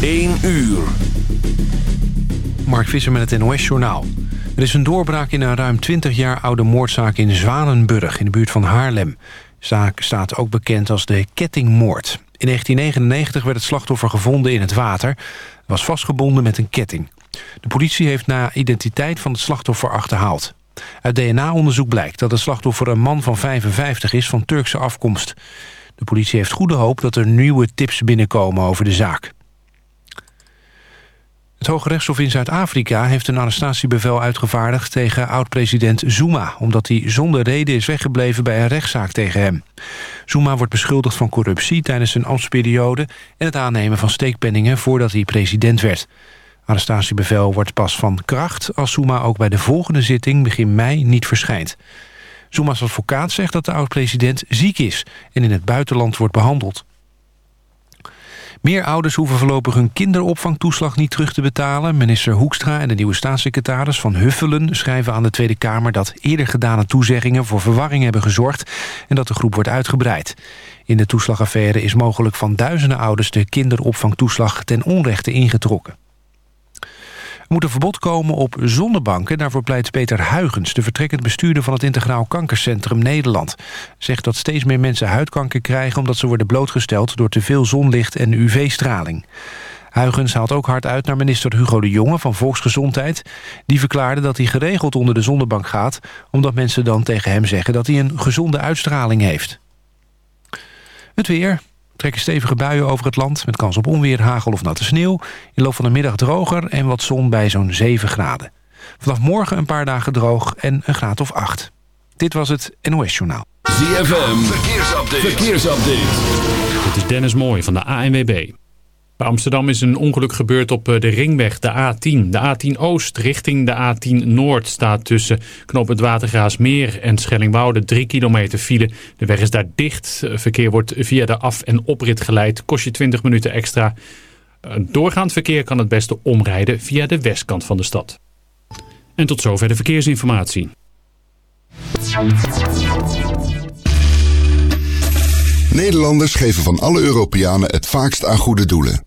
1 uur. Mark Visser met het NOS-journaal. Er is een doorbraak in een ruim 20 jaar oude moordzaak in Zwanenburg... in de buurt van Haarlem. De zaak staat ook bekend als de kettingmoord. In 1999 werd het slachtoffer gevonden in het water. was vastgebonden met een ketting. De politie heeft na identiteit van het slachtoffer achterhaald. Uit DNA-onderzoek blijkt dat het slachtoffer een man van 55 is van Turkse afkomst. De politie heeft goede hoop dat er nieuwe tips binnenkomen over de zaak. Het Hoge Rechtshof in Zuid-Afrika heeft een arrestatiebevel uitgevaardigd tegen oud-president Zuma, omdat hij zonder reden is weggebleven bij een rechtszaak tegen hem. Zuma wordt beschuldigd van corruptie tijdens zijn ambtsperiode en het aannemen van steekpenningen voordat hij president werd. Arrestatiebevel wordt pas van kracht als Zuma ook bij de volgende zitting begin mei niet verschijnt. Zuma's advocaat zegt dat de oud-president ziek is en in het buitenland wordt behandeld. Meer ouders hoeven voorlopig hun kinderopvangtoeslag niet terug te betalen. Minister Hoekstra en de nieuwe staatssecretaris Van Huffelen schrijven aan de Tweede Kamer dat eerder gedane toezeggingen voor verwarring hebben gezorgd en dat de groep wordt uitgebreid. In de toeslagaffaire is mogelijk van duizenden ouders de kinderopvangtoeslag ten onrechte ingetrokken. Moet een verbod komen op zonnebanken. Daarvoor pleit Peter Huigens, de vertrekkend bestuurder van het Integraal Kankercentrum Nederland. Zegt dat steeds meer mensen huidkanker krijgen omdat ze worden blootgesteld door te veel zonlicht en UV-straling. Huigens haalt ook hard uit naar minister Hugo de Jonge van Volksgezondheid. Die verklaarde dat hij geregeld onder de zonnebank gaat... omdat mensen dan tegen hem zeggen dat hij een gezonde uitstraling heeft. Het weer trekken stevige buien over het land... met kans op onweer, hagel of natte sneeuw. In loop van de middag droger en wat zon bij zo'n 7 graden. Vanaf morgen een paar dagen droog en een graad of 8. Dit was het NOS Journaal. ZFM, verkeersupdate. verkeersupdate. Dit is Dennis Mooij van de ANWB. Bij Amsterdam is een ongeluk gebeurd op eh, de ringweg, de A10. De A10 Oost richting de A10 Noord staat tussen Knoop het Watergraasmeer en Schellingwoude 3 kilometer file. De weg is daar dicht. Verkeer wordt via de af- en oprit geleid. Kost je 20 minuten extra. Doorgaand verkeer kan het beste omrijden via de westkant van de stad. En tot zover de verkeersinformatie. Nederlanders geven van alle Europeanen het vaakst aan goede doelen.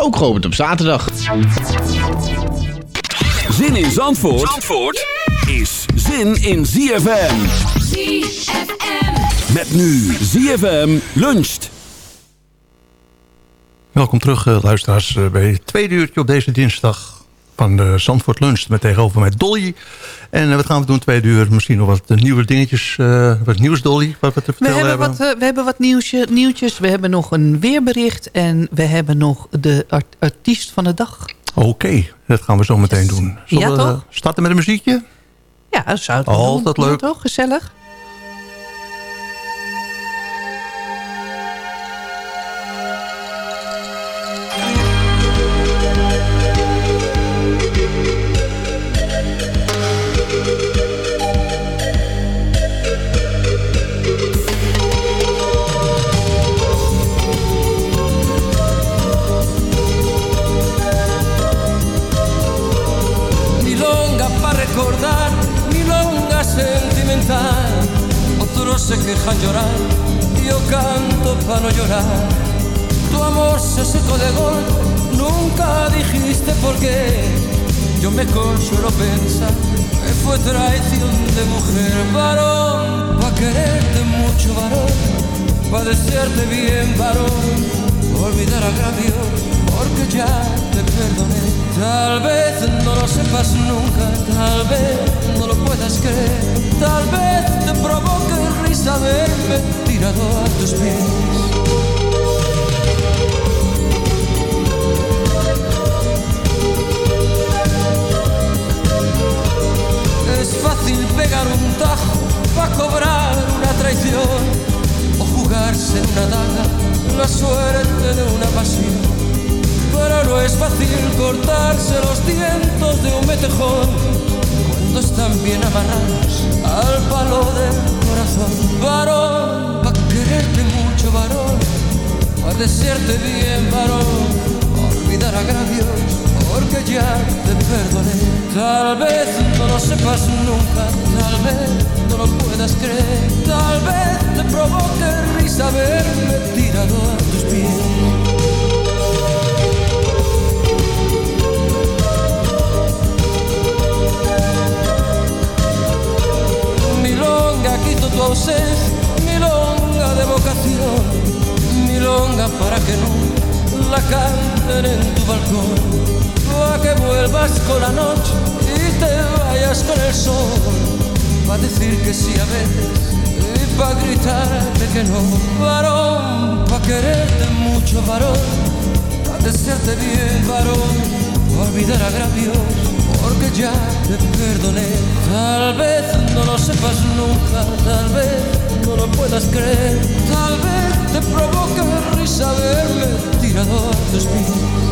ook geopend op zaterdag. Zin in Zandvoort, Zandvoort is zin in ZFM. ZFM. Met nu ZFM luncht. Welkom terug, eh, luisteraars, eh, bij het tweede uurtje op deze dinsdag van de Zandvoort Lunch. Met tegenover mij Dolly. En eh, wat gaan we doen tweede uur? Misschien nog wat nieuwe dingetjes. eh, wat nieuws, Dolly, wat we te We vertellen hebben, hebben. wat, eh, we hebben wat nieuwsje, nieuwtjes. We hebben nog een weerbericht. En we hebben nog de art- artiest van de dag. Oké, dat gaan we zo meteen doen. Zullen Ja, we, toch? starten met een muziekje? Ja, dat zou het Altijd doen. leuk. Toch? Gezellig. Para no llorar. Tu amor se secó de golpe, nunca dijiste por qué. Yo me consuelo pensar que fue traición de mujer, varón, pa' quererte mucho, varón, pa' desearte bien, varón, olvidar agravios, porque ya te perdoné. Tal vez no lo sepas nunca, tal vez no lo puedas creer, tal vez te verme tirado a tus pies. Es fácil pegar un tajo para cobrar una traición o jugarse en una daga la suerte de una pasión. Pero no es fácil cortarse los dientes de un metejón bien amarrados al palo del corazón. Varón, pa' quererte mucho, varón, pa' desearte bien, varón, olvidar agravios porque ya te perdoné. Tal vez no lo sepas nunca, tal vez no lo puedas creer, tal vez te provoque risa verme tirado a tus pies. Milonga, tu ausencia, milonga de vocación, milonga para que no la canten en tu balcón, para que vuelvas con la noche y te vayas con el sol, para decir que sí a veces y para gritarte que no, varón, para quererte mucho, varón, para desearte bien, varón, pa' olvidar agravios porque ya te perdoné. Tal vez no lo sepas nunca, tal vez no lo puedas creer, tal vez te provoque risa verme tirado a tus.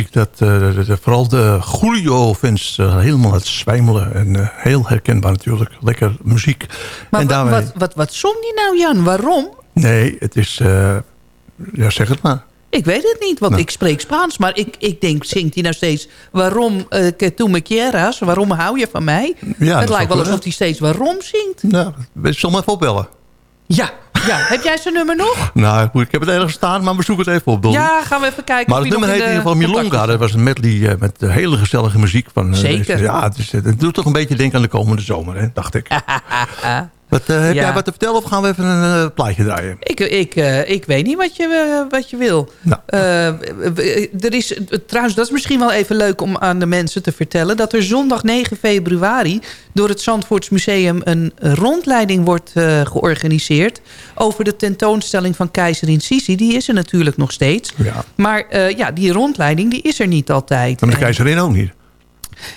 Muziek dat eh, de- de- vooral de Julio-fans eh, helemaal het zwijmelen. En eh, heel herkenbaar natuurlijk. Lekker muziek. Maar en wat, daarmee... wat, wat, wat zong die nou, Jan? Waarom? Nee, het is... ja, zeg het maar. Ik weet het niet, want Nou. ik spreek Spaans. Maar ik, ik denk, zingt hij nou steeds... Waarom que tú me quieras? Waarom hou je van mij? Ja, het dat lijkt wel alsof hij steeds waarom zingt. Nou, zal maar even opbellen. Ja, ja. heb jij zijn nummer nog? Nou, goed, ik heb het ergens staan, maar we zoeken het even op. Ja, gaan we even kijken. Maar het nummer heet in de ieder geval Milonga. Dat was een medley eh, met eh, hele gezellige muziek. Van, eh, Zeker. deze- ja, het, is, het doet toch een beetje denken aan de komende zomer, hè, dacht ik. Wat, eh, heb Ja. jij wat te vertellen of gaan we even een eh, plaatje draaien? Ik, ik, eh, ik weet niet wat je, wat je wil. Nou. Er is, trouwens, dat is misschien wel even leuk om aan de mensen te vertellen... dat er zondag 9 februari door het Zandvoorts Museum... een rondleiding wordt georganiseerd... over de tentoonstelling van keizerin Sisi. Die is er natuurlijk nog steeds. Ja. Maar ja, die rondleiding die is er niet altijd. Maar de keizerin ook niet.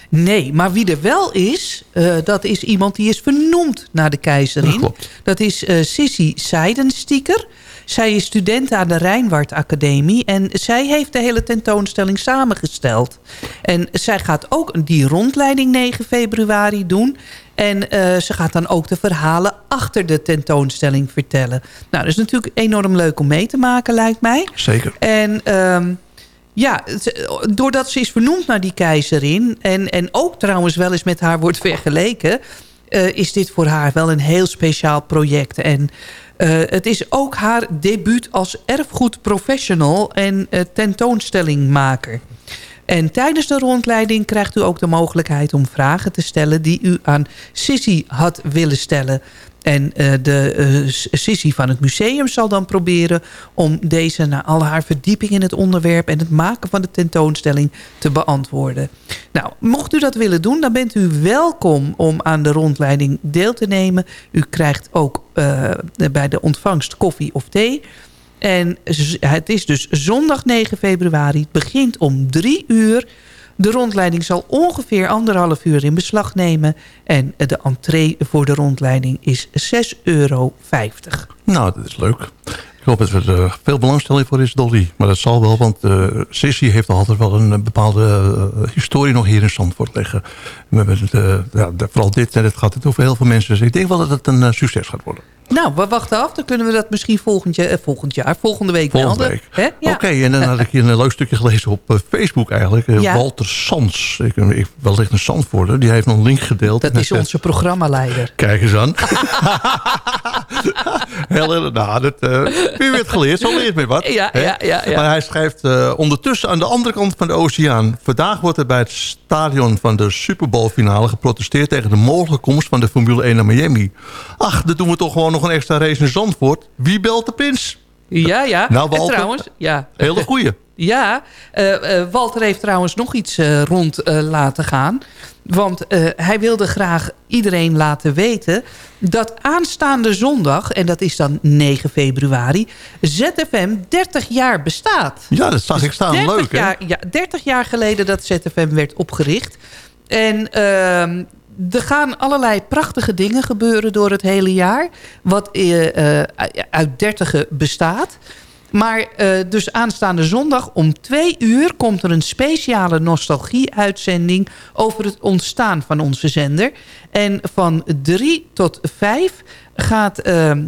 Nee, maar wie er wel is, eh, dat is iemand die is vernoemd naar de keizerin. Dat klopt. Dat is eh Sissy Seidenstieker. Zij is student aan de Rijnwaard Academie. En zij heeft de hele tentoonstelling samengesteld. En zij gaat ook die rondleiding 9 februari doen. En eh, ze gaat dan ook de verhalen achter de tentoonstelling vertellen. Nou, dat is natuurlijk enorm leuk om mee te maken, lijkt mij. Zeker. En ehm, ja, doordat ze is vernoemd naar die keizerin... En, en ook trouwens wel eens met haar wordt vergeleken... eh, is dit voor haar wel een heel speciaal project. En eh, het is ook haar debuut als erfgoedprofessional en uh, tentoonstellingmaker. En tijdens de rondleiding krijgt u ook de mogelijkheid om vragen te stellen... die u aan Sissy had willen stellen. En uh, de uh, Sissy van het museum zal dan proberen... om deze na al haar verdieping in het onderwerp... en het maken van de tentoonstelling te beantwoorden. Nou, mocht u dat willen doen, dan bent u welkom om aan de rondleiding deel te nemen. U krijgt ook uh, bij de ontvangst koffie of thee... En het is dus zondag 9 februari. Het begint om drie uur. De rondleiding zal ongeveer anderhalf uur in beslag nemen. En de entree voor de rondleiding is 6,50 euro. Nou, dat is leuk. Ik hoop dat er uh, veel belangstelling voor is, Dolly. Maar dat zal wel, want uh, Sissy heeft altijd wel een bepaalde uh, historie nog hier in Zandvoort liggen. We hebben ja, vooral dit, en het gaat het over heel veel mensen. Dus ik denk wel dat het een succes gaat worden. Nou, we wachten af. Dan kunnen we dat misschien volgend jaar, volgend jaar volgende week volgende. Week. Ja. Oké, okay, en dan had ik hier een leuk stukje gelezen op Facebook eigenlijk. Ja. Walter Sans, ik, ik, wellicht een Zandvoorter, die heeft nog een link gedeeld. Dat is onze programmaleider. Kijk eens aan. heel, nou, dat, uh, wie werd geleerd, zo leert met wat. Ja, ja, ja, ja, Maar hij schrijft uh, ondertussen aan de andere kant van de oceaan. Vandaag wordt er bij het stadion van de Super Bowl finale geprotesteerd tegen de mogelijke komst van de Formule 1 naar Miami. Ach, dan doen we toch gewoon nog een extra race in Zandvoort. Wie belt de prins? Ja, ja. Nou, Walter, en trouwens, ja. hele goeie. Ja, uh, uh, Walter heeft trouwens nog iets uh, rond laten gaan. Want hij wilde graag iedereen laten weten... dat aanstaande zondag, en dat is dan 9 februari... ZFM 30 jaar bestaat. Ja, dat zag dus ik staan. Leuk, jaar, hè? Ja, 30 jaar geleden dat ZFM werd opgericht. En ehm, er gaan allerlei prachtige dingen gebeuren door het hele jaar. Wat uh, uh, uit dertigen bestaat. Maar uh, dus aanstaande zondag om twee uur komt er een speciale nostalgie-uitzending... over het ontstaan van onze zender. En van drie tot vijf gaat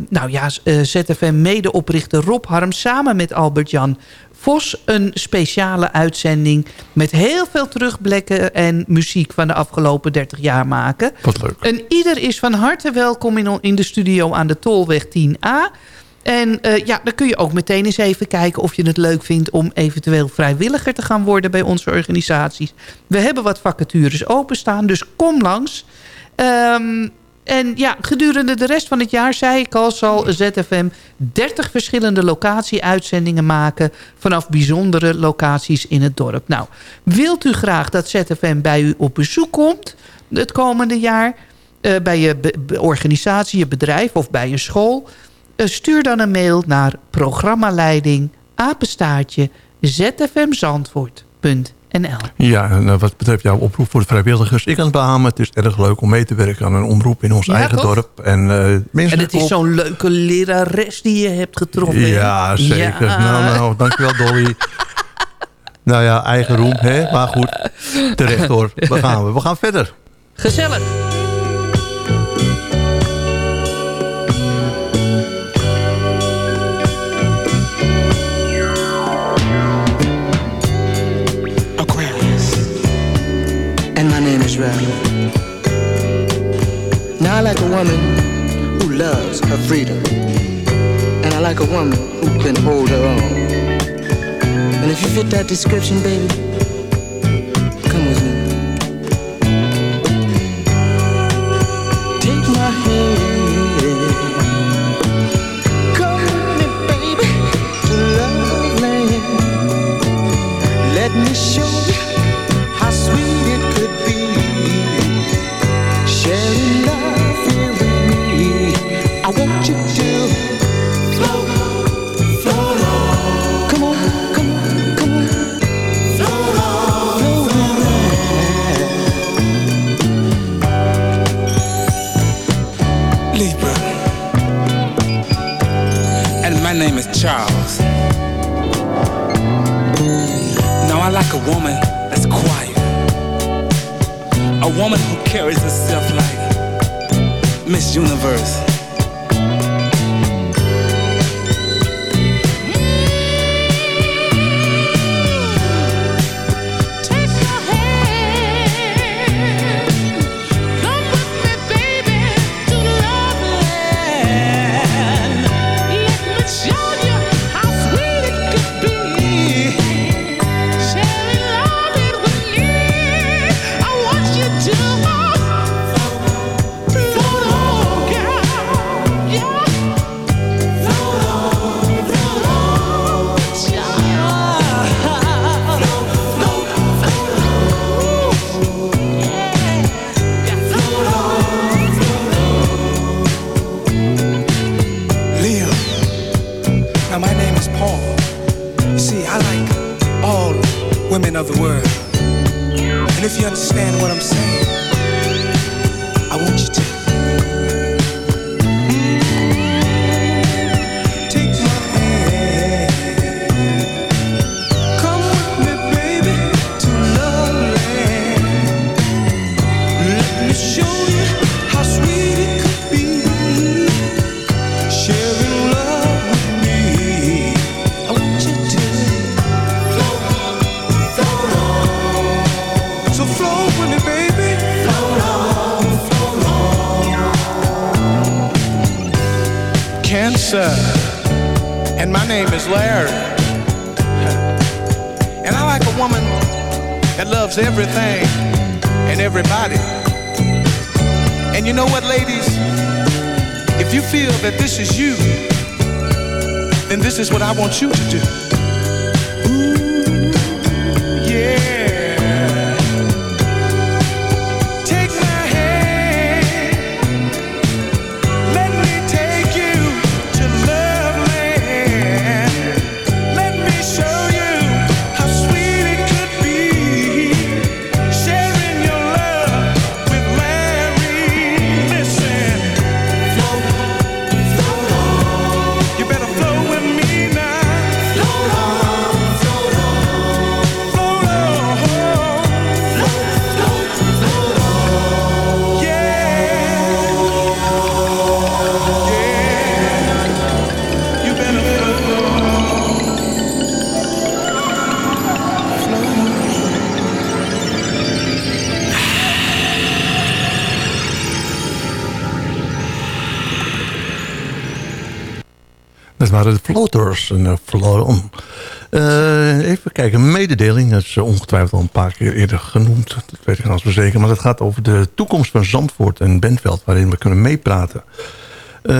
nou ja, ZFM-medeoprichter Rob Harm... samen met Albert-Jan Vos een speciale uitzending... met heel veel terugblikken en muziek van de afgelopen 30 jaar maken. Wat leuk. En ieder is van harte welkom in, in de studio aan de Tolweg 10A... En uh, ja, dan kun je ook meteen eens even kijken of je het leuk vindt... om eventueel vrijwilliger te gaan worden bij onze organisaties. We hebben wat vacatures openstaan, dus kom langs. Um, en ja, gedurende de rest van het jaar, zei ik al, zal ZFM 30 verschillende locatie-uitzendingen maken... vanaf bijzondere locaties in het dorp. Nou, wilt u graag dat ZFM bij u op bezoek komt het komende jaar... Uh, bij je organisatie, je bedrijf of bij je school... Uh, stuur dan een mail naar programmaleiding apenstaartje zfmzandvoort.nl ja, en wat betreft jouw oproep voor de vrijwilligers... ik kan het beamen, het is erg leuk om mee te werken aan een omroep in ons ja, eigen toch? dorp. En, uh, en het is zo'n leuke lerares die je hebt getroffen. Ja, zeker. Ja. Nou, nou, dankjewel Dolly. nou ja, eigen roem, hè? maar goed, terecht hoor. We gaan, we gaan verder. Gezellig. Israel. Now I like a woman who loves her freedom. And I like a woman who can hold her own. And if you fit that description, baby, come with me. Take my hand. Come with me, baby, to love land. Let me show Charles. Now I like a woman that's quiet. A woman who carries herself like Miss Universe. That loves everything and everybody. And you know what, ladies? If you feel that this is you, then this is what I want you to do. Dat waren de floaters. En, uh, float on. Eh, even kijken, een mededeling. Dat is eh, ongetwijfeld al een paar keer eerder genoemd. Dat weet ik als zeker. Maar dat gaat over de toekomst van Zandvoort en Bentveld. Waarin we kunnen meepraten. Eh,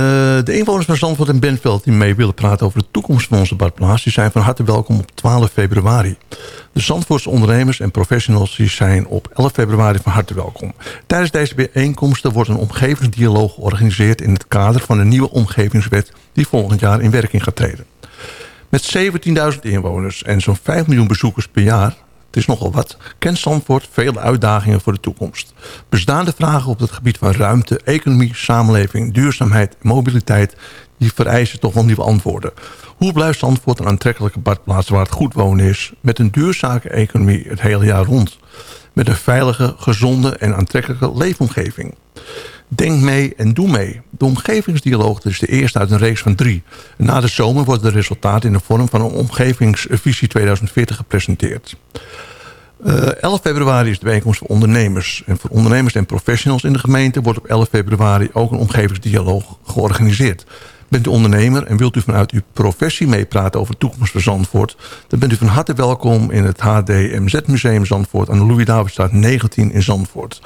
de inwoners van Zandvoort en Bentveld die mee willen praten over de toekomst van onze badplaats... die zijn van harte welkom op 12 februari. De Zandvoortse ondernemers en professionals die zijn op 11 februari van harte welkom. Tijdens deze bijeenkomsten wordt een omgevingsdialoog georganiseerd... in het kader van de nieuwe omgevingswet die volgend jaar in werking gaat treden. Met 17.000 inwoners en zo'n 5 miljoen bezoekers per jaar... het is nogal wat, kent Zandvoort vele uitdagingen voor de toekomst. Bestaande vragen op het gebied van ruimte, economie, samenleving... duurzaamheid mobiliteit, die vereisen toch wel nieuwe antwoorden. Hoe blijft Zandvoort een aantrekkelijke badplaats waar het goed wonen is... met een duurzame economie het hele jaar rond? Met een veilige, gezonde en aantrekkelijke leefomgeving? Denk mee en doe mee. De omgevingsdialoog is de eerste uit een reeks van drie. Na de zomer worden de resultaten in de vorm van een omgevingsvisie 2040 gepresenteerd. Uh, 11 februari is de bijeenkomst voor ondernemers. En voor ondernemers en professionals in de gemeente... wordt op 11 februari ook een omgevingsdialoog georganiseerd. Bent u ondernemer en wilt u vanuit uw professie meepraten over de toekomst van Zandvoort... dan bent u van harte welkom in het HDMZ Museum Zandvoort... aan de Louis-Davidstraat 19 in Zandvoort.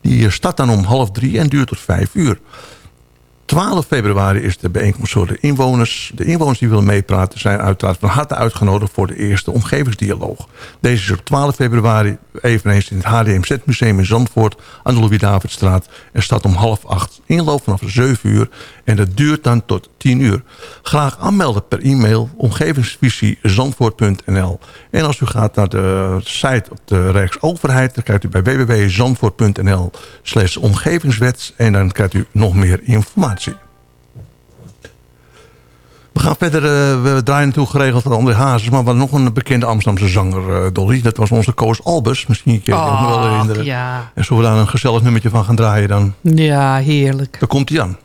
Die start dan om half drie en duurt tot vijf uur. 12 februari is de bijeenkomst voor de inwoners. De inwoners die willen meepraten zijn uiteraard van harte uitgenodigd... voor de eerste omgevingsdialoog. Deze is op 12 februari eveneens in het HDMZ Museum in Zandvoort... aan de Louis-Davidstraat. Er staat om half acht inloop vanaf 7 uur... en dat duurt dan tot 10 uur. Graag aanmelden per e-mail omgevingsvisiezandvoort.nl. En als u gaat naar de site op de Rijksoverheid... dan kijkt u bij www.zandvoort.nl slash omgevingswet... en dan krijgt u nog meer informatie. We gaan verder, uh, we draaien natuurlijk geregeld van André Hazes... maar we hadden nog een bekende Amsterdamse zanger, uh, Dolly. Dat was onze Koos Albers. Misschien kun je nog wel herinneren. ja. En zullen we daar een gezellig nummertje van gaan draaien dan? Ja, heerlijk. Daar komt hij aan.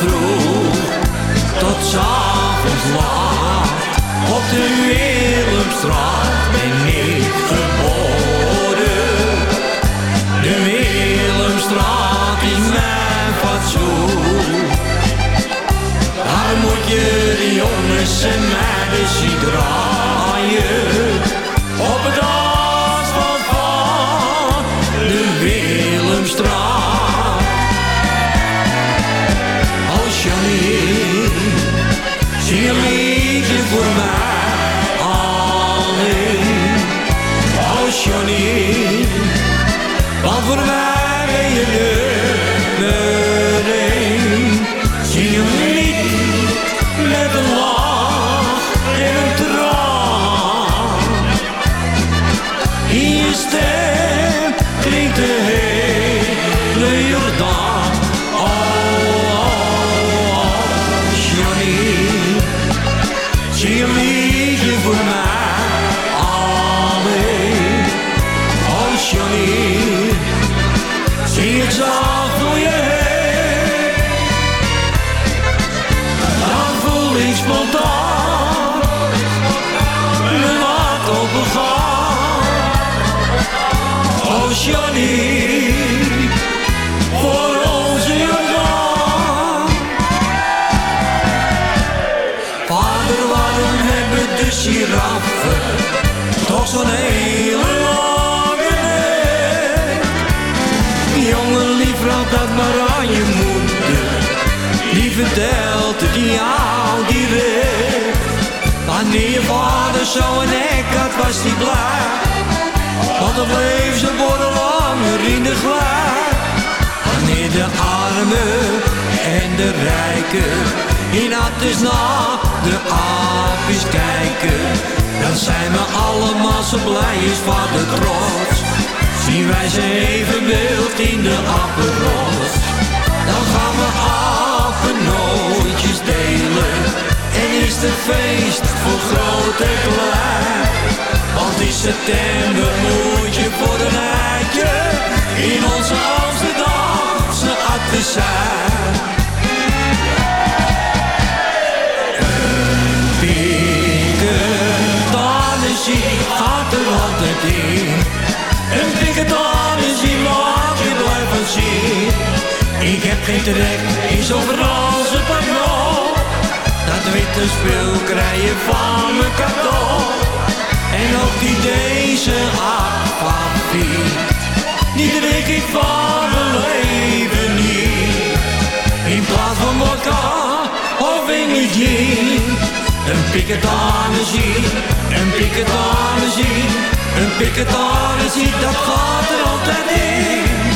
Vroeg tot 's avonds laat. Op de Willemstraat ben ik geboren. De Willemstraat is mijn fatsoen. Daar moet je de jongens en meiden zien draaien. Voor mij zo'n had, was hij blij. Want dan bleef ze worden langer in de glij. Wanneer de armen en de rijken in is na de aapjes kijken. Dan zijn we allemaal zo blij, is vader trots. Zien wij ze even in de appenrots. Dan gaan we delen. En is het feest voor groot en klein. Want in september moet je voor een eitje in onze Amsterdamse zijn. Een piketanessie gaat er altijd in. Een piketanessie laat je blijven zien. Ik heb geen trek in zo'n Franse pagnon. Witte spul krijg je van mijn cadeau. En ook die deze aquavit, die drink ik van mijn leven niet. In plaats van vodka of English gin. Een piketanessie, een piketanessie, een piketanessie, dat gaat er altijd in.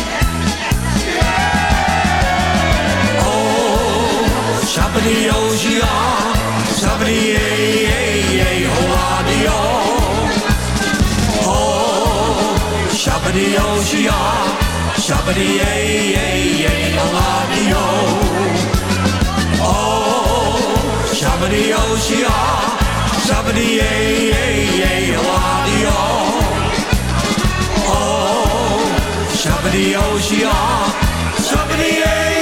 Shabadi Ojia, Shabadi Yay, Yay, Holadio. Oh, Shabadi Ojia, Shabadi Yay, Yay, Holadio. Oh, Shabadi Ojia, Shabadi Yay, Yay, Holadio. Oh, Shabadi Ojia, Shabadi Yay.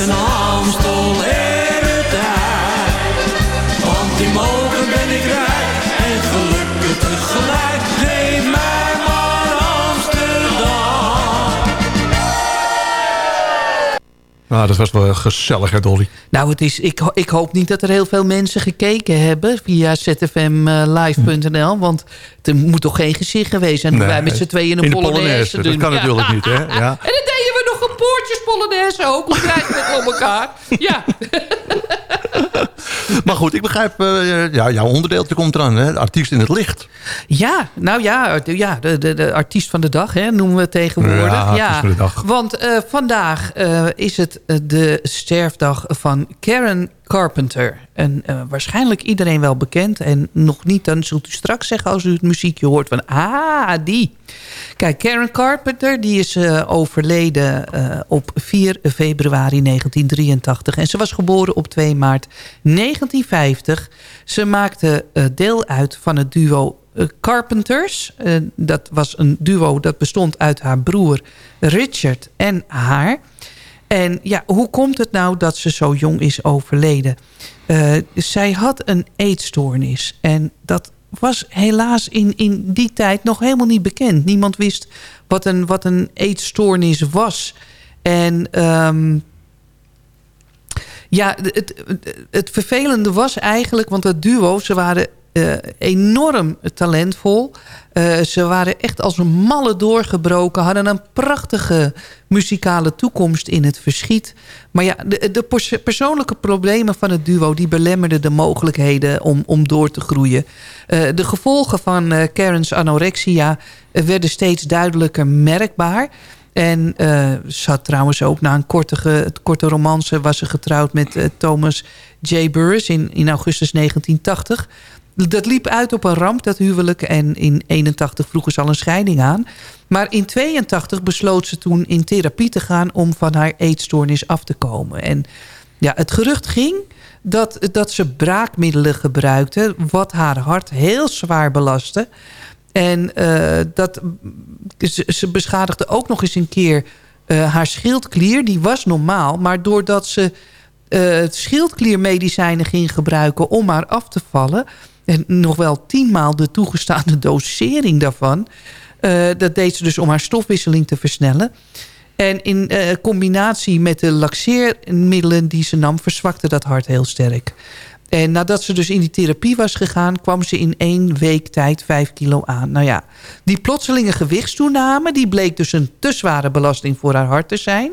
Amstel en het tijd Want in mogen ben ik rijk En gelukkig tegelijk Geef mij maar Amsterdam Nou, dat was wel gezellig, hè, Dolly? Nou, het is, ik, ik hoop niet dat er heel veel mensen gekeken hebben via zfmlive.nl. Want er moet toch geen gezicht geweest zijn. hoe Nee. wij met z'n tweeën een In de Polonaise Polonaise, doen. dat kan natuurlijk niet, hè? Ja. En dan deden we nog een poortjes Polonaise ook. Hoe krijg je het op elkaar? Ja. Maar goed, ik begrijp, eh, ja, jouw onderdeeltje komt eraan, hè? Artiest in het licht. Ja, nou ja, de, ja de, de, de artiest van de dag hè, noemen we het tegenwoordig. Ja, artiest van de dag. Want eh, vandaag eh, is het de sterfdag van Karen Carpenter. En eh, waarschijnlijk iedereen wel bekend. En nog niet, dan zult u straks zeggen als u het muziekje hoort van... Ah, die. Kijk, Karen Carpenter die is eh, overleden eh, op 4 februari 1983. En ze was geboren op 2 maart 1950. Ze maakte deel uit van het duo Carpenters. Dat was een duo dat bestond uit haar broer Richard en haar. En ja, hoe komt het nou dat ze zo jong is overleden? Eh, zij had een eetstoornis. En dat was helaas in, in die tijd nog helemaal niet bekend. Niemand wist wat een, wat een eetstoornis was. En ehm, ja, het, het, het vervelende was eigenlijk... want dat duo, ze waren eh, enorm talentvol. Eh, ze waren echt als een malle doorgebroken. Hadden een prachtige muzikale toekomst in het verschiet. Maar ja, de, de pers- persoonlijke problemen van het duo... die belemmerden de mogelijkheden om, om door te groeien. Eh, de gevolgen van Karen's anorexia... werden steeds duidelijker merkbaar... En eh, ze had trouwens ook na een korte, korte romance... was ze getrouwd met Thomas J. Burris in, in augustus 1980. Dat liep uit op een ramp, dat huwelijk. En in 81 vroegen ze al een scheiding aan. Maar in 82 besloot ze toen in therapie te gaan... om van haar eetstoornis af te komen. En ja, het gerucht ging dat, dat ze braakmiddelen gebruikte... wat haar hart heel zwaar belastte... En eh, dat, ze, ze beschadigde ook nog eens een keer eh, haar schildklier. Die was normaal, maar doordat ze eh, schildkliermedicijnen ging gebruiken om haar af te vallen... en nog wel tienmaal de toegestaande dosering daarvan... eh, dat deed ze dus om haar stofwisseling te versnellen... En in eh, combinatie met de laxeermiddelen die ze nam... verzwakte dat hart heel sterk. En nadat ze dus in die therapie was gegaan... kwam ze in één week tijd vijf kilo aan. Nou ja, die plotselinge gewichtstoename... die bleek dus een te zware belasting voor haar hart te zijn.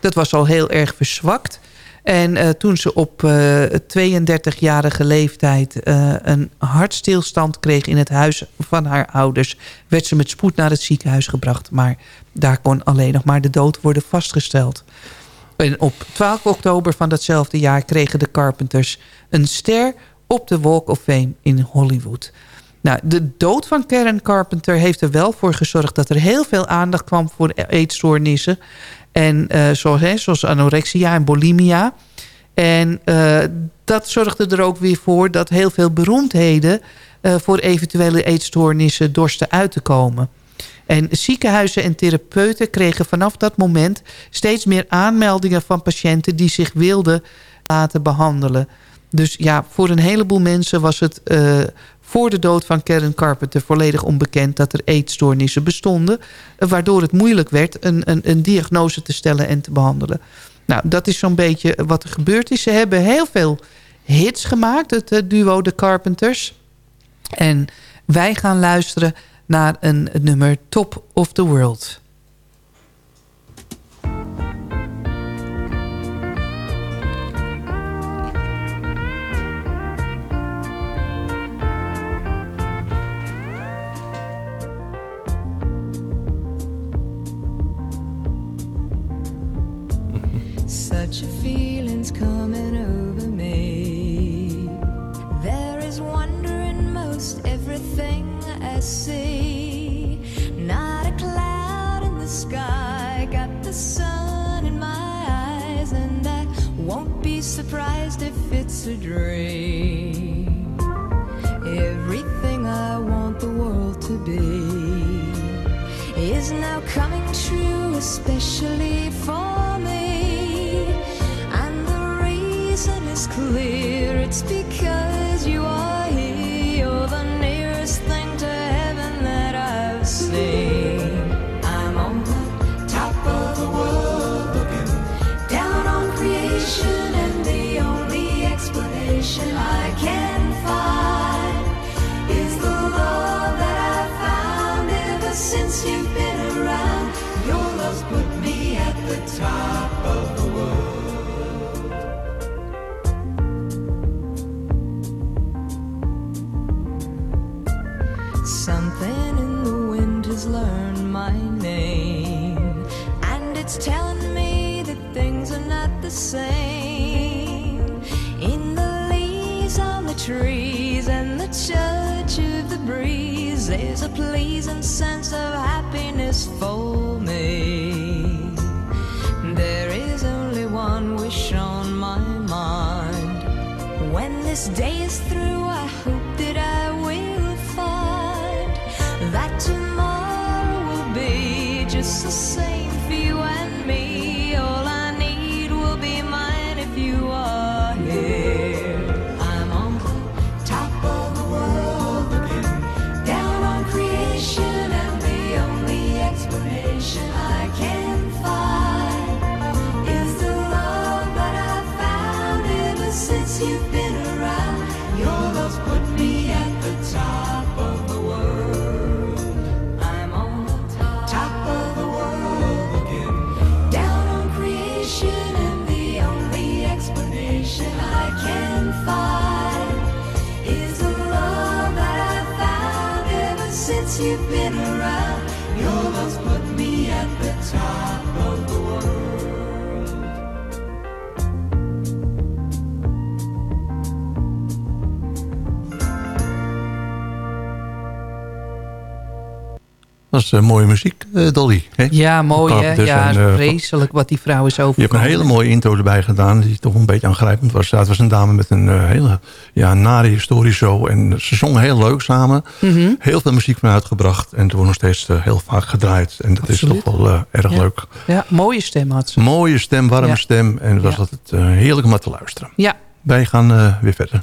Dat was al heel erg verzwakt. En eh, toen ze op eh 32-jarige leeftijd eh, een hartstilstand kreeg in het huis van haar ouders... werd ze met spoed naar het ziekenhuis gebracht. Maar daar kon alleen nog maar de dood worden vastgesteld. En op 12 oktober van datzelfde jaar kregen de Carpenters een ster op de Walk of Fame in Hollywood. Nou, de dood van Karen Carpenter heeft er wel voor gezorgd... dat er heel veel aandacht kwam voor eetstoornissen. En eh, zoals, zoals anorexia en bulimia. En eh, dat zorgde er ook weer voor dat heel veel beroemdheden... eh, voor eventuele eetstoornissen dorsten uit te komen. En ziekenhuizen en therapeuten kregen vanaf dat moment... steeds meer aanmeldingen van patiënten die zich wilden laten behandelen. Dus ja, voor een heleboel mensen was het voor de dood van Karen Carpenter volledig onbekend dat er eetstoornissen bestonden. eh, Waardoor het moeilijk werd een, een, een diagnose te stellen en te behandelen. Nou, dat is zo'n beetje wat er gebeurd is. Ze hebben heel veel hits gemaakt, het eh, duo The Carpenters. En wij gaan luisteren naar een nummer Top of the World. Surprised if it's a dream. Everything I want the world to be is now coming true, especially trees and the touch of the breeze, there's a pleasing sense of happiness for me. There is only one wish on my mind. When this day is through, Dat is eh, mooie muziek, eh, Dolly. hè? Ja, mooi hè. Carpenters Ja, en, eh, vreselijk wat die vrouw is Je hebt een hele mooie intro erbij gedaan, die toch een beetje aangrijpend was. Dat was een dame met een hele ja, nare historie zo. En ze zongen heel leuk samen. Mhm. Heel veel muziek van uitgebracht. En er wordt nog steeds heel vaak gedraaid. En dat Absoluut. is toch wel erg Ja. leuk. Ja, mooie stem had ze. Mooie stem, warme Ja. stem. En het was altijd heerlijk om naar te luisteren. Ja. Wij gaan weer verder.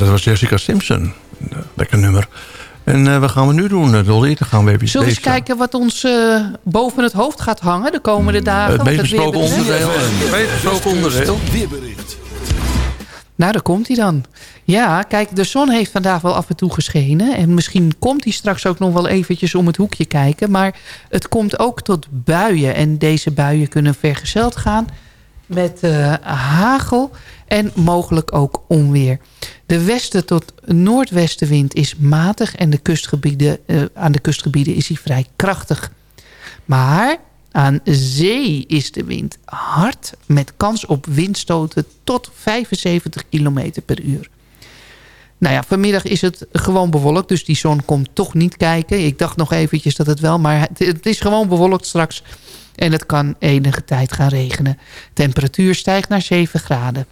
Dat was Jessica Simpson. Lekker nummer. En eh, wat gaan we nu doen, eh, Dolly? Dan gaan we even Zullen we eens kijken wat ons eh, boven het hoofd gaat hangen de komende dagen? Het meest besproken onderdeel. Het meest besproken onderdeel. Weerbericht. Nou, daar komt hij dan. Ja, kijk, de zon heeft vandaag wel af en toe geschenen. En misschien komt hij straks ook nog wel eventjes om het hoekje kijken. Maar het komt ook tot buien. En deze buien kunnen vergezeld gaan met hagel en mogelijk ook onweer. De westen tot noordwestenwind is matig en de kustgebieden, eh, aan de kustgebieden is hij vrij krachtig. Maar aan zee is de wind hard met kans op windstoten tot 75 km per uur. Nou ja, vanmiddag is het gewoon bewolkt, dus die zon komt toch niet kijken. Ik dacht nog eventjes dat het wel, maar het, het is gewoon bewolkt straks. En het kan enige tijd gaan regenen. Temperatuur stijgt naar 7 graden.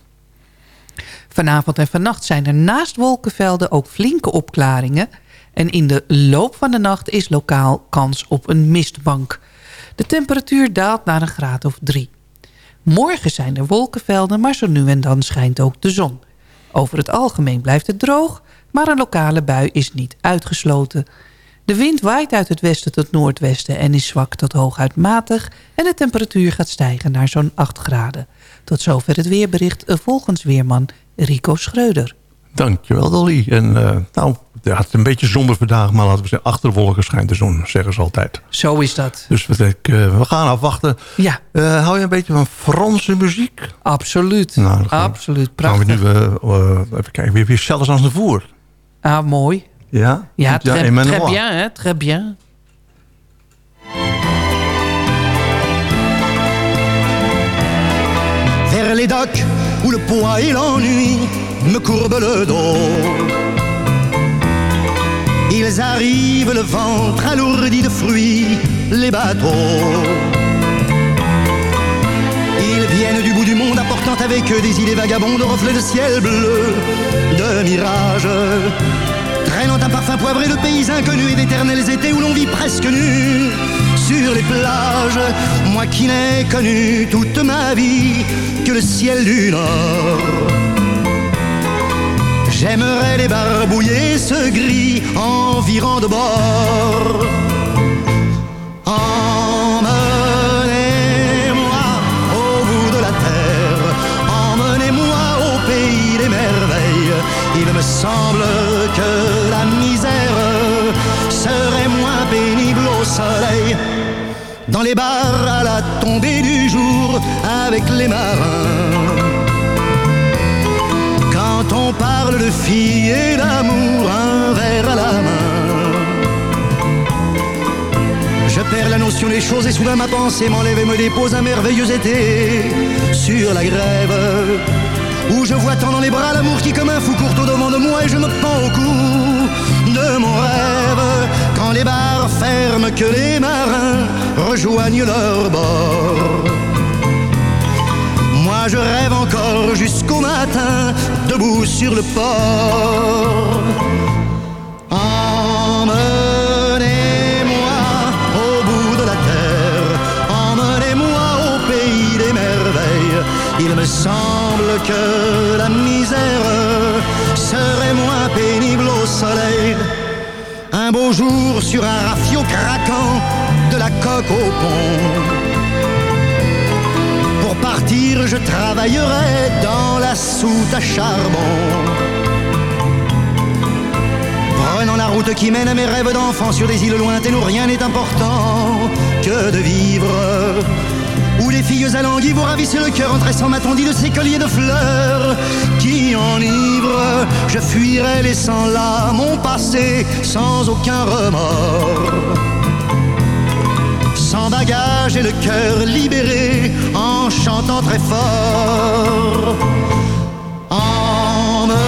Vanavond en vannacht zijn er naast wolkenvelden ook flinke opklaringen. En in de loop van de nacht is lokaal kans op een mistbank. De temperatuur daalt naar een graad of drie. Morgen zijn er wolkenvelden, maar zo nu en dan schijnt ook de zon. Over het algemeen blijft het droog, maar een lokale bui is niet uitgesloten. De wind waait uit het westen tot noordwesten en is zwak tot hooguit matig... en de temperatuur gaat stijgen naar zo'n 8 graden. Tot zover het weerbericht volgens weerman Rico Schreuder. Dankjewel, Dolly. En eh, nou, ja, het is een beetje somber vandaag, maar laten we zeggen, achter de wolken schijnt de zon, zeggen ze altijd. Zo is dat. Dus we, denken, we gaan afwachten. Ja. Eh, hou je een beetje van Franse muziek? Absoluut. Nou, dan gaan we- Absoluut. Gaan we Prachtig. nu eh, eh, even kijken, weer, weer zelfs aan de voer. Ah, mooi. Ja? Ja, très, bien, hè? Très bien. vers les docks le poids et l'ennui me courbent le dos. Ils arrivent le ventre alourdi de fruits, les bateaux. Ils viennent du bout du monde apportant avec eux des idées vagabondes, reflets de ciel bleu, de mirages. Traînant un parfum poivré de pays inconnus et d'éternels étés où l'on vit presque nu sur les plages. Moi qui n'ai connu toute ma vie que le ciel du Nord. J'aimerais les barbouiller ce gris environ de bord. Emmenez-moi au bout de la terre, emmenez-moi au pays des merveilles. Il me semble que Dans les bars à la tombée du jour avec les marins. Quand on parle de filles et d'amour, un verre à la main. Je perds la notion des choses et soudain ma pensée m'enlève et me dépose un merveilleux été sur la grève. Où je vois tant dans les bras l'amour qui comme un fou court au devant de moi et je me pends au cou de mon rêve. Quand les bars ferment, que les marins rejoignent leur bord. Moi je rêve encore jusqu'au matin, debout sur le port. Dans la soute à charbon. Prenant la route qui mène à mes rêves d'enfant sur des îles lointaines où rien n'est important que de vivre. Où les filles alanguies vous ravissent le cœur en tressant ma de ces colliers de fleurs qui enivrent. Je fuirai laissant là mon passé sans aucun remords sans bagage et le cœur libéré en chantant très fort. Emmenez-moi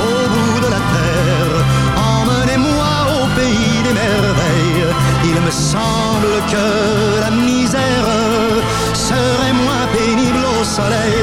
au bout de la terre, emmenez-moi au pays des merveilles. Il me semble que la misère serait moins pénible au soleil.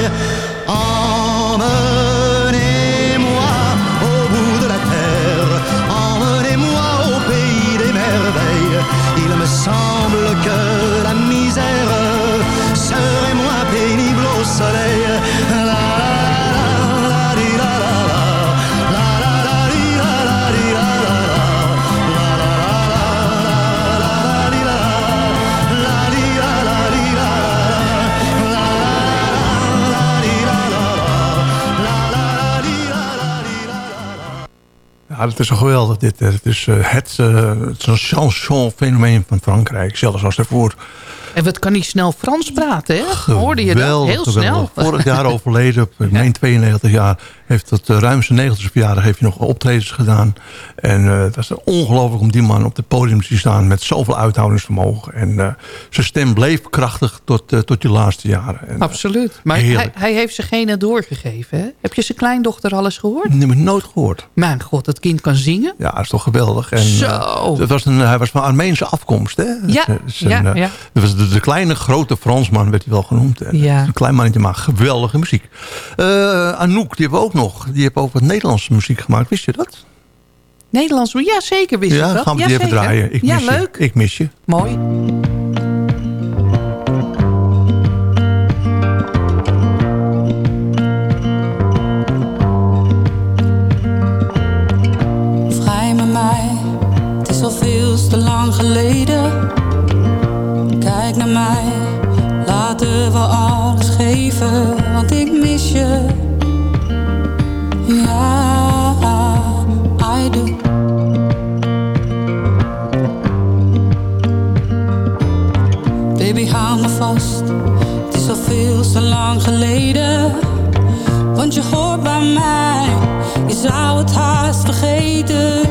Ja, dat is zo geweldig dit. Het is eh, het, eh, het een chanson-fenomeen van Frankrijk. Zelfs als ervoor En wat kan hij snel Frans praten, hè? Hoorde je dat? Heel geweldig. snel. Vorig jaar overleden, op meen 92 jaar. Heeft tot uh, ruim zijn 90 verjaardag heeft hij nog optredens gedaan. En eh, dat is ongelooflijk om die man op het podium te zien staan... met zoveel uithoudingsvermogen. En eh, zijn stem bleef krachtig tot, eh, tot die laatste jaren. En, eh, Absoluut. Maar hij, hij heeft zijngene doorgegeven, hè? Heb je zijn kleindochter al eens gehoord? Ik nooit gehoord. Mijn god, dat kind kan zingen. Ja, dat is toch geweldig. En, Zo. dat was een, hij was van Armeense afkomst. Hè? Ja, ja, ja. Dat was de, de kleine grote Fransman, werd hij wel genoemd. Ja. Een klein mannetje, maar geweldige muziek. Eh, Anouk, die hebben we ook nog. Die heeft ook wat Nederlandse muziek gemaakt. Wist je dat? Nederlands, ja zeker wist ja, ik dat. gaan we ja, die even draaien. Ik ja, mis leuk. Je. Ik mis je. Mooi. Vrij met mij, het is al veel te lang geleden. Mij, laten we alles geven, want ik mis je. Ja, I do. Baby, hou me vast, het is al veel te lang geleden. Want je hoort bij mij, je zou het haast vergeten.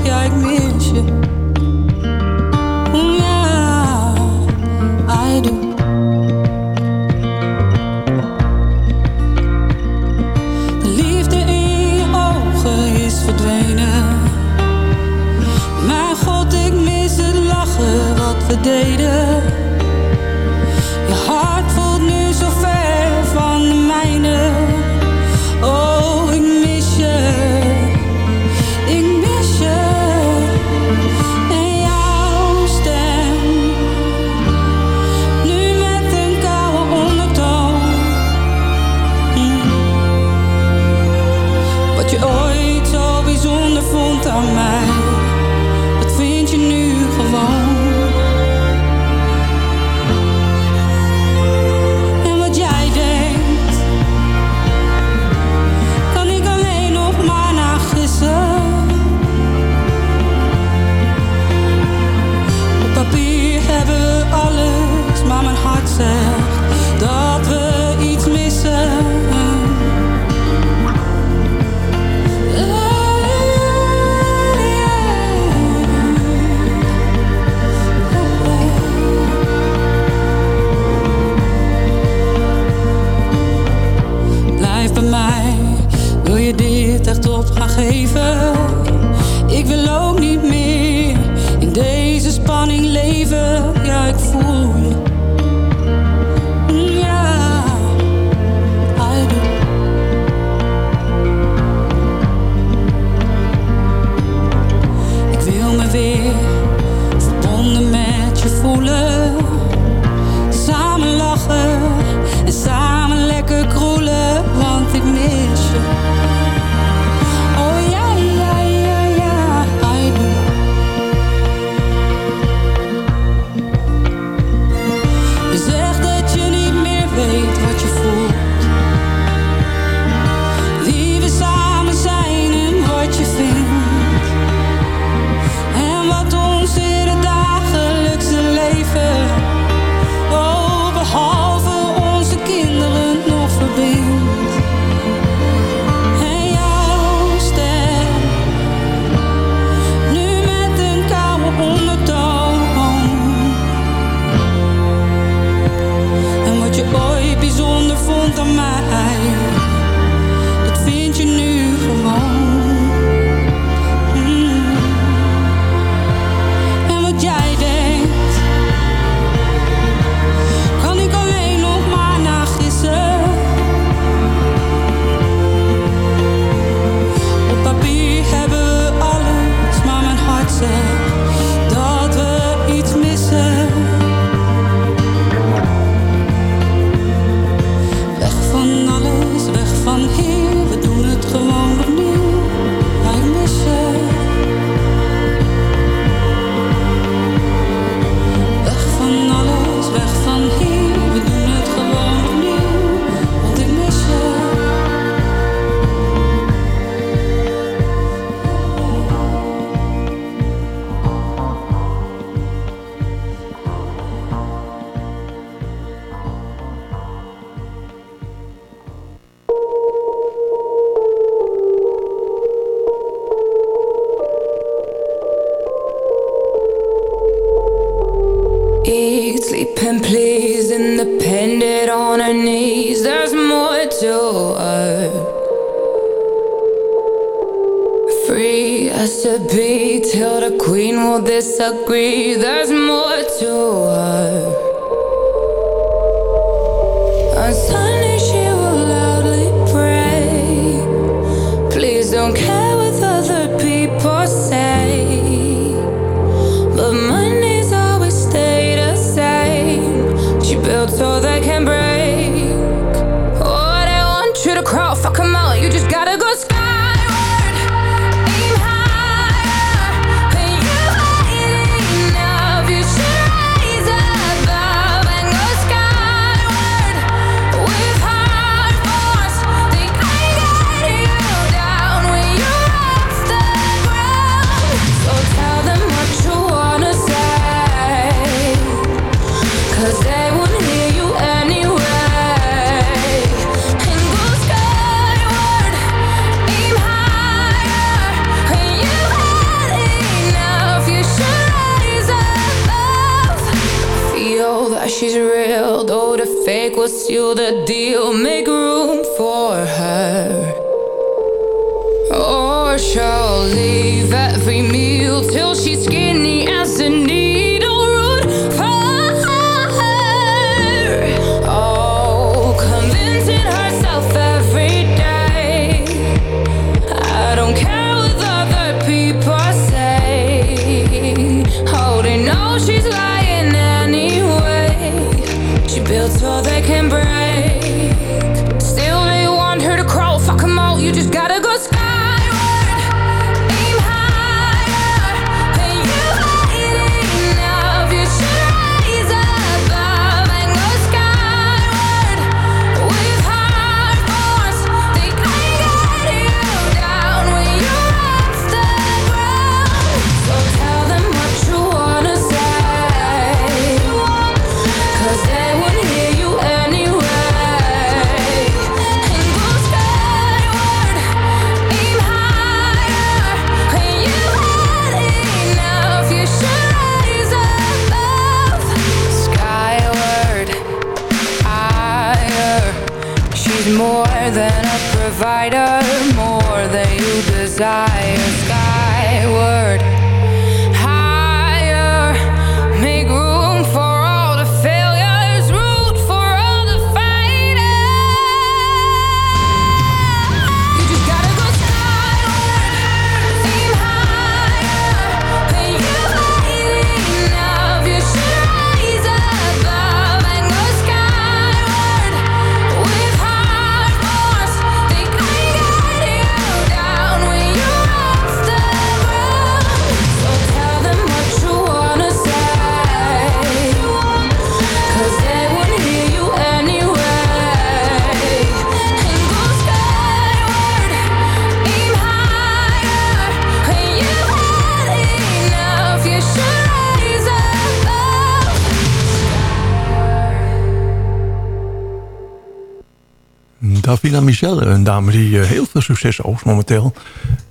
Michelle, een dame die eh, heel veel succes oogst momenteel.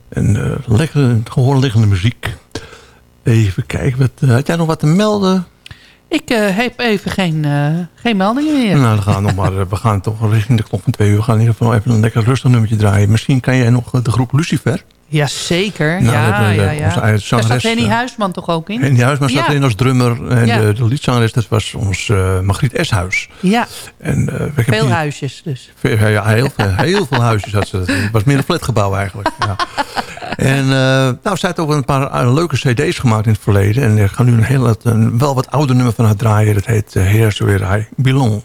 En eh, uh, lekkere, gehoorliggende muziek. Even kijken, wat, eh, had jij nog wat te melden? Ik heb even geen, geen meldingen meer. Nou, dan gaan we, nog maar, we gaan toch richting de klok van twee uur. gaan in ieder geval even een lekker rustig nummertje draaien. Misschien kan jij nog de groep Lucifer... Jazeker. Nou, ja, ja, ja. Daar zat Henny eh, Huisman toch ook in? die Huisman zat in ons als drummer. En de, de liedzangeres, dat was ons magriet Margriet Eshuis. Ja. En, eh, veel huisjes dus. Veel, ja, heel, veel, veel huisjes had ze. Het was meer een flatgebouw eigenlijk. Ja. En uh, nou, zij had ook een paar leuke cd's gemaakt in het verleden. En ik ga nu een heel, een, wel wat ouder nummer van haar draaien. Dat heet heer Where I Belong.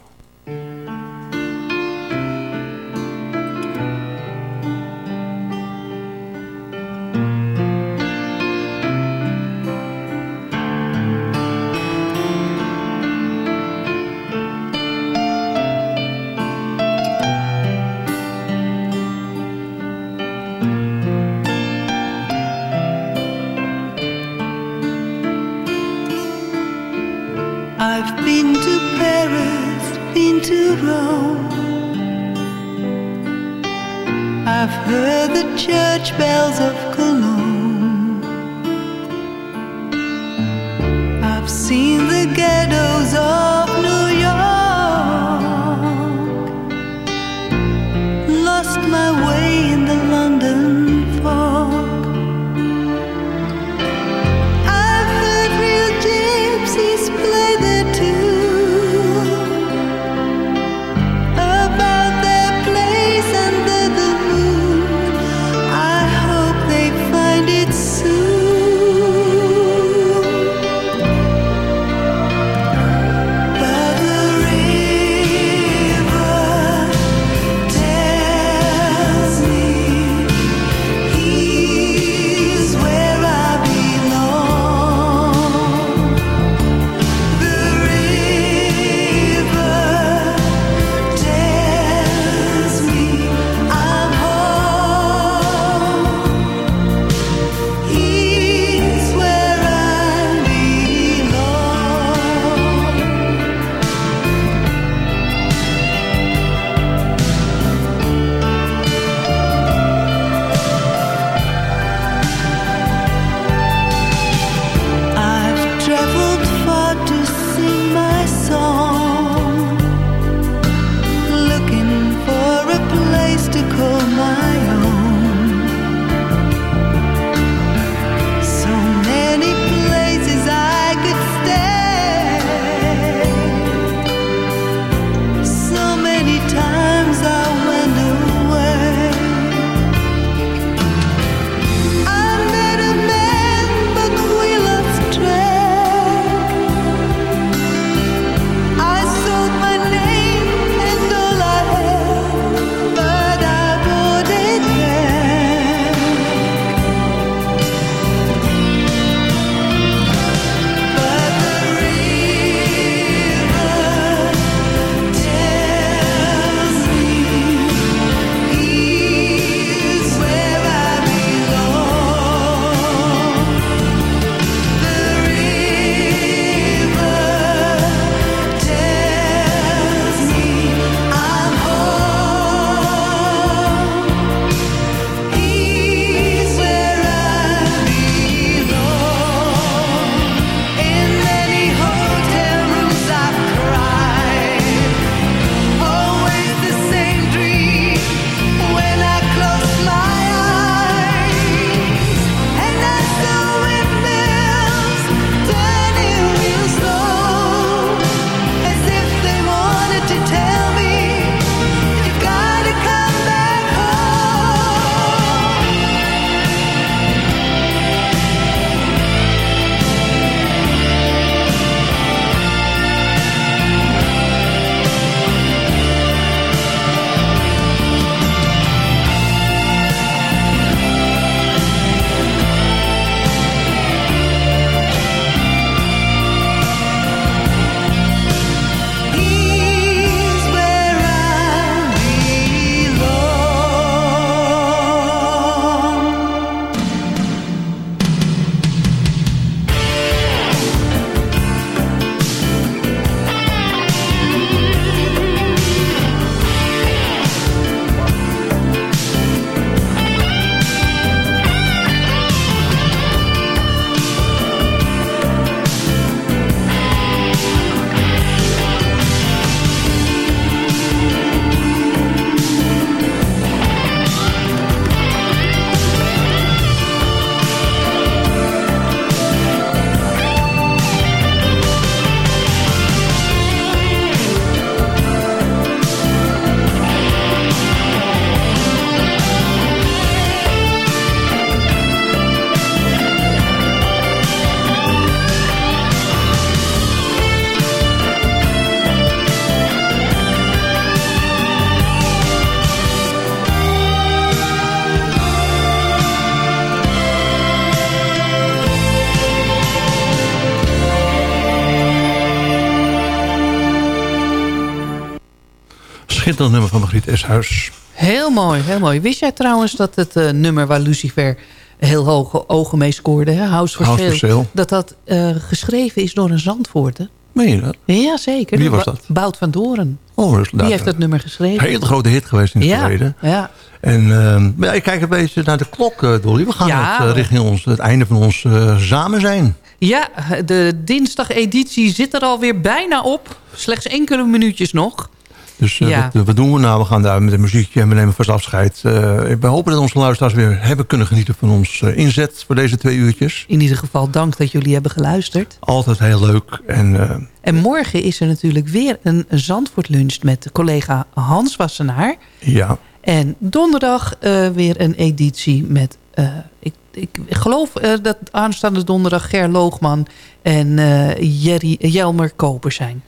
Schitterend nummer van Margriet Eshuis. Heel mooi, heel mooi. Wist jij trouwens dat het eh, nummer waar Lucifer heel hoge ogen mee scoorde, hè? House for House for Sale, Sale. dat dat eh, geschreven is door een Zandvoorter? Meen je dat? Ja, zeker. Wie was dat? Bout van Doren. Oh, dat is Die heeft dat nummer geschreven. Een hele grote hit geweest in het ja, verleden. Ja, En ehm, ja, ik kijk een beetje naar de klok, eh, Dolly. We gaan Ja. het, richting ons, het einde van ons samen zijn. ja, de dinsdag-editie zit er alweer bijna op. Slechts enkele minuutjes nog. Dus eh, Ja. wat, wat doen we nou? We gaan daar met een muziekje en we nemen vast afscheid. Eh, we hopen dat onze luisteraars weer hebben kunnen genieten van ons eh, inzet voor deze twee uurtjes. In ieder geval dank dat jullie hebben geluisterd. Altijd heel leuk. En eh, En morgen is er natuurlijk weer een Zandvoort lunch met collega Hans Wassenaar. ja, En donderdag eh, weer een editie met... eh, ik, ik geloof eh, dat aanstaande donderdag Ger Loogman en eh, Jerry, Jelmer Koper zijn.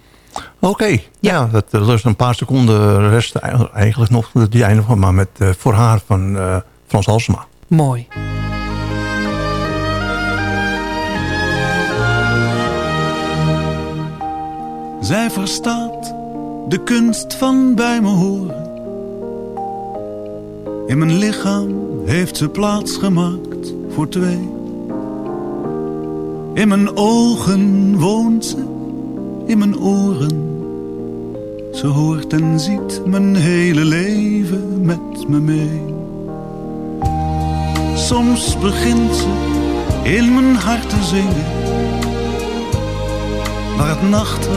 Oké. Ja. dat rust een paar seconden rest eigenlijk nog. Die eindigen maar met eh, Voor haar van eh, Frans Halsema. Mooi. Zij verstaat de kunst van bij me horen. In mijn lichaam heeft ze plaats gemaakt voor twee. In mijn ogen woont ze, in mijn oren. Ze hoort en ziet mijn hele leven met me mee. Soms begint ze in mijn hart te zingen. Waar het nacht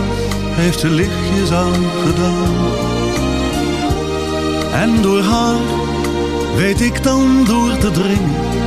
heeft ze lichtjes aangedaan. En door haar weet ik dan door te dringen.